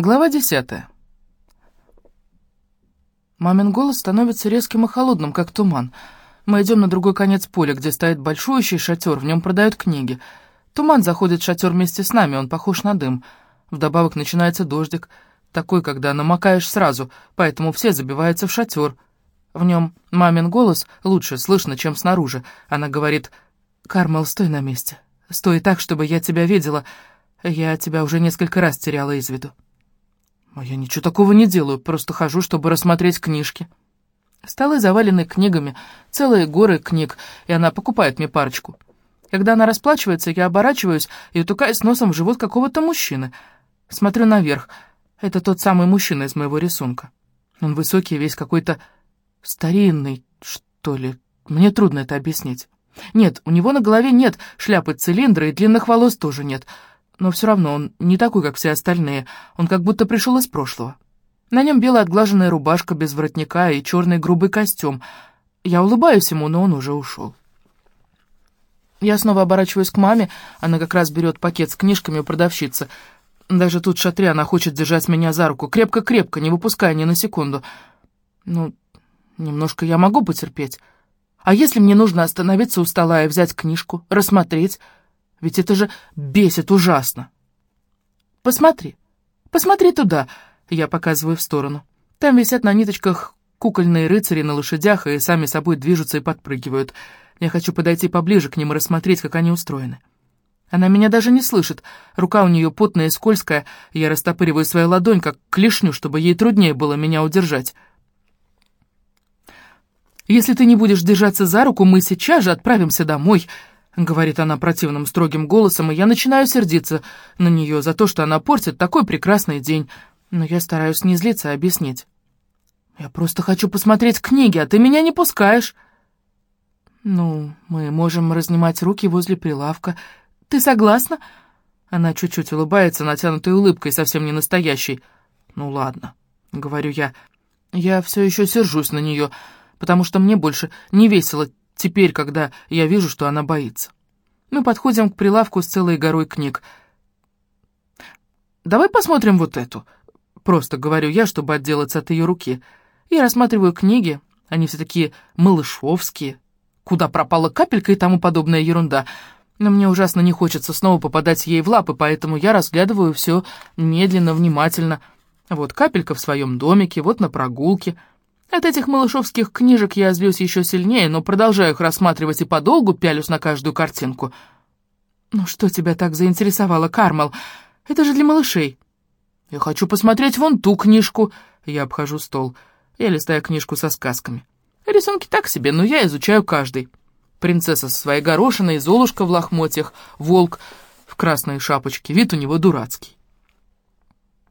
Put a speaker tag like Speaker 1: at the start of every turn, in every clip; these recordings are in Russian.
Speaker 1: Глава десятая. Мамин голос становится резким и холодным, как туман. Мы идем на другой конец поля, где стоит большущий шатер, в нем продают книги. Туман заходит в шатер вместе с нами, он похож на дым. Вдобавок начинается дождик, такой, когда намокаешь сразу, поэтому все забиваются в шатер. В нем мамин голос лучше слышно, чем снаружи. Она говорит, «Кармел, стой на месте. Стой так, чтобы я тебя видела. Я тебя уже несколько раз теряла из виду». «А я ничего такого не делаю, просто хожу, чтобы рассмотреть книжки». Столы завалены книгами, целые горы книг, и она покупает мне парочку. Когда она расплачивается, я оборачиваюсь и утукаюсь носом в живот какого-то мужчины. Смотрю наверх. Это тот самый мужчина из моего рисунка. Он высокий, весь какой-то старинный, что ли. Мне трудно это объяснить. Нет, у него на голове нет шляпы цилиндра и длинных волос тоже нет. Но все равно он не такой, как все остальные. Он как будто пришел из прошлого. На нем белая отглаженная рубашка без воротника и черный грубый костюм. Я улыбаюсь ему, но он уже ушел. Я снова оборачиваюсь к маме, она как раз берет пакет с книжками у продавщицы. Даже тут в шатре она хочет держать меня за руку, крепко-крепко, не выпуская ни на секунду. Ну, немножко я могу потерпеть. А если мне нужно остановиться у стола и взять книжку, рассмотреть? Ведь это же бесит ужасно. Посмотри, посмотри туда, я показываю в сторону. Там висят на ниточках кукольные рыцари на лошадях и сами собой движутся и подпрыгивают. Я хочу подойти поближе к ним и рассмотреть, как они устроены. Она меня даже не слышит. Рука у нее потная и скользкая. Я растопыриваю свою ладонь, как клешню, чтобы ей труднее было меня удержать. «Если ты не будешь держаться за руку, мы сейчас же отправимся домой», — говорит она противным строгим голосом, и я начинаю сердиться на нее за то, что она портит такой прекрасный день. Но я стараюсь не злиться, а объяснить. «Я просто хочу посмотреть книги, а ты меня не пускаешь». «Ну, мы можем разнимать руки возле прилавка. Ты согласна?» Она чуть-чуть улыбается, натянутой улыбкой, совсем не настоящей. «Ну ладно», — говорю я. Я все еще сержусь на нее, потому что мне больше не весело теперь, когда я вижу, что она боится. Мы подходим к прилавку с целой горой книг. «Давай посмотрим вот эту», — просто говорю я, чтобы отделаться от ее руки. Я рассматриваю книги, они все такие малышовские, куда пропала капелька и тому подобная ерунда. Но мне ужасно не хочется снова попадать ей в лапы, поэтому я разглядываю все медленно, внимательно. Вот капелька в своем домике, вот на прогулке. От этих малышовских книжек я злюсь еще сильнее, но продолжаю их рассматривать и подолгу пялюсь на каждую картинку. «Ну что тебя так заинтересовало, Кармал? Это же для малышей». «Я хочу посмотреть вон ту книжку». Я обхожу стол. Я листаю книжку со сказками. Рисунки так себе, но я изучаю каждый. Принцесса со своей горошиной, Золушка в лохмотьях, волк в красной шапочке. Вид у него дурацкий.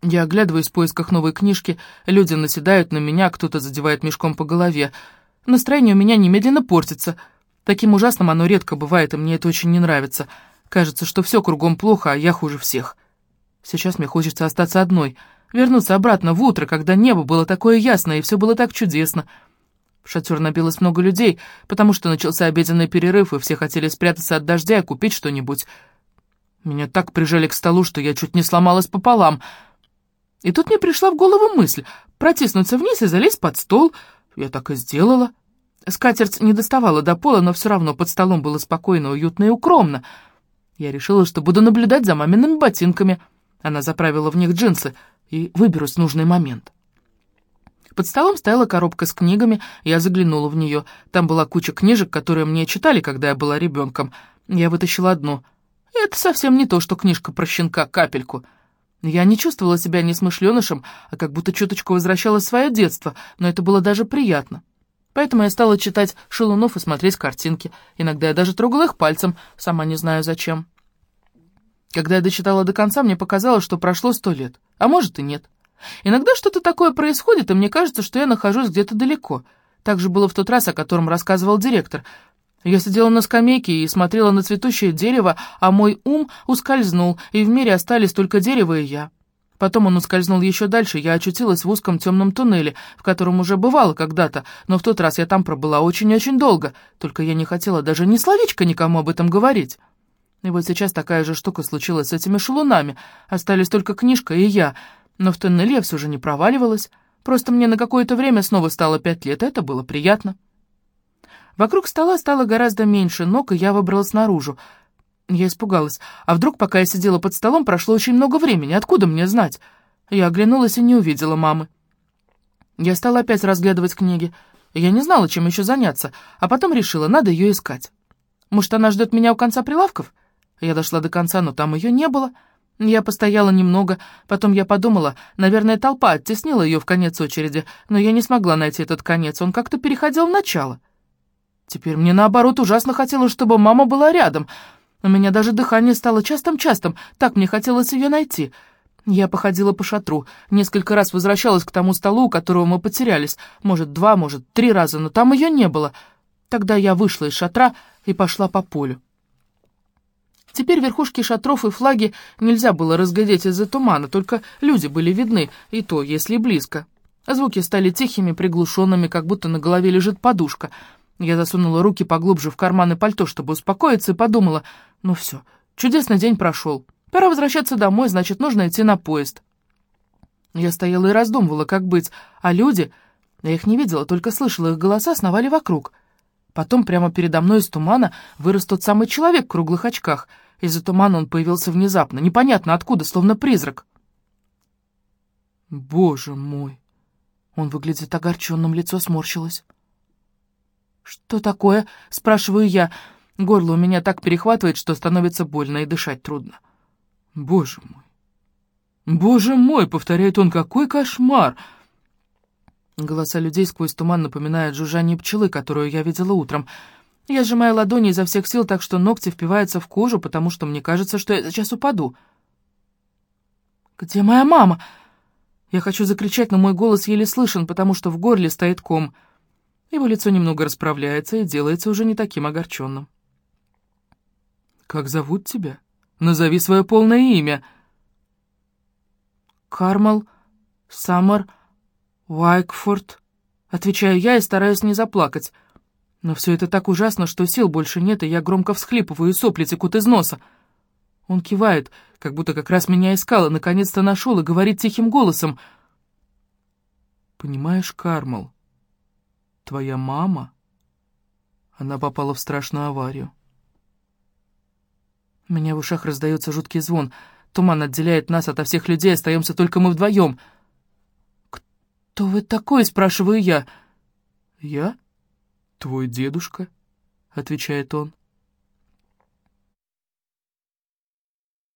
Speaker 1: Я оглядываюсь в поисках новой книжки. Люди наседают на меня, кто-то задевает мешком по голове. Настроение у меня немедленно портится. Таким ужасным оно редко бывает, и мне это очень не нравится. Кажется, что все кругом плохо, а я хуже всех. Сейчас мне хочется остаться одной, вернуться обратно в утро, когда небо было такое ясное, и все было так чудесно. В шатер набилось много людей, потому что начался обеденный перерыв, и все хотели спрятаться от дождя и купить что-нибудь. Меня так прижали к столу, что я чуть не сломалась пополам. И тут мне пришла в голову мысль протиснуться вниз и залезть под стол. Я так и сделала. Скатерть не доставала до пола, но все равно под столом было спокойно, уютно и укромно. Я решила, что буду наблюдать за мамиными ботинками. Она заправила в них джинсы и выберусь в нужный момент. Под столом стояла коробка с книгами, я заглянула в нее. Там была куча книжек, которые мне читали, когда я была ребенком. Я вытащила одну. Это совсем не то, что книжка про щенка капельку. Я не чувствовала себя несмышленышем, а как будто чуточку возвращала свое детство, но это было даже приятно. Поэтому я стала читать Шелунов и смотреть картинки. Иногда я даже трогала их пальцем, сама не знаю зачем. Когда я дочитала до конца, мне показалось, что прошло сто лет. А может и нет. Иногда что-то такое происходит, и мне кажется, что я нахожусь где-то далеко. Так же было в тот раз, о котором рассказывал директор. Я сидела на скамейке и смотрела на цветущее дерево, а мой ум ускользнул, и в мире остались только дерево и я. Потом он ускользнул еще дальше, я очутилась в узком темном туннеле, в котором уже бывала когда-то, но в тот раз я там пробыла очень-очень долго, только я не хотела даже ни словечко никому об этом говорить. И вот сейчас такая же штука случилась с этими шалунами, остались только книжка и я — Но в тоннель я все же не проваливалась, просто мне на какое-то время снова стало пять лет, это было приятно. Вокруг стола стало гораздо меньше ног, и я выбралась наружу. Я испугалась. А вдруг, пока я сидела под столом, прошло очень много времени? Откуда мне знать? Я оглянулась и не увидела мамы. Я стала опять разглядывать книги. Я не знала, чем еще заняться, а потом решила, надо ее искать. Может, она ждет меня у конца прилавков? Я дошла до конца, но там ее не было. Я постояла немного, потом я подумала, наверное, толпа оттеснила ее в конец очереди, но я не смогла найти этот конец, он как-то переходил в начало. Теперь мне, наоборот, ужасно хотелось, чтобы мама была рядом. У меня даже дыхание стало частым-частым, так мне хотелось ее найти. Я походила по шатру, несколько раз возвращалась к тому столу, у которого мы потерялись, может, два, может, три раза, но там ее не было. Тогда я вышла из шатра и пошла по полю. Теперь верхушки шатров и флаги нельзя было разглядеть из-за тумана, только люди были видны, и то, если близко. Звуки стали тихими, приглушенными, как будто на голове лежит подушка — я засунула руки поглубже в карманы пальто, чтобы успокоиться, и подумала, ну все, чудесный день прошел. Пора возвращаться домой, значит, нужно идти на поезд. Я стояла и раздумывала, как быть, а люди... Я их не видела, только слышала их голоса, сновали вокруг. Потом прямо передо мной из тумана вырос тот самый человек в круглых очках. Из-за тумана он появился внезапно, непонятно откуда, словно призрак. «Боже мой!» Он выглядит огорченным, лицо сморщилось. «Что такое?» — спрашиваю я. Горло у меня так перехватывает, что становится больно и дышать трудно. «Боже мой! Боже мой!» — повторяет он. «Какой кошмар!» Голоса людей сквозь туман напоминают жужжание пчелы, которую я видела утром. Я сжимаю ладони изо всех сил, так что ногти впиваются в кожу, потому что мне кажется, что я сейчас упаду. «Где моя мама?» Я хочу закричать, но мой голос еле слышен, потому что в горле стоит ком — его лицо немного расправляется и делается уже не таким огорченным. «Как зовут тебя? Назови свое полное имя». «Кармал Саммер Уайкфорд», — отвечаю я и стараюсь не заплакать. Но все это так ужасно, что сил больше нет, и я громко всхлипываю, и сопли текут из носа. Он кивает, как будто как раз меня искал, и наконец-то нашел, и говорит тихим голосом. «Понимаешь, Кармал, Твоя мама? Она попала в страшную аварию. У меня в ушах раздается жуткий звон. Туман отделяет нас ото всех людей, остаемся только мы вдвоем. «Кто вы такой?» — спрашиваю я. «Я? Твой дедушка?» — отвечает он.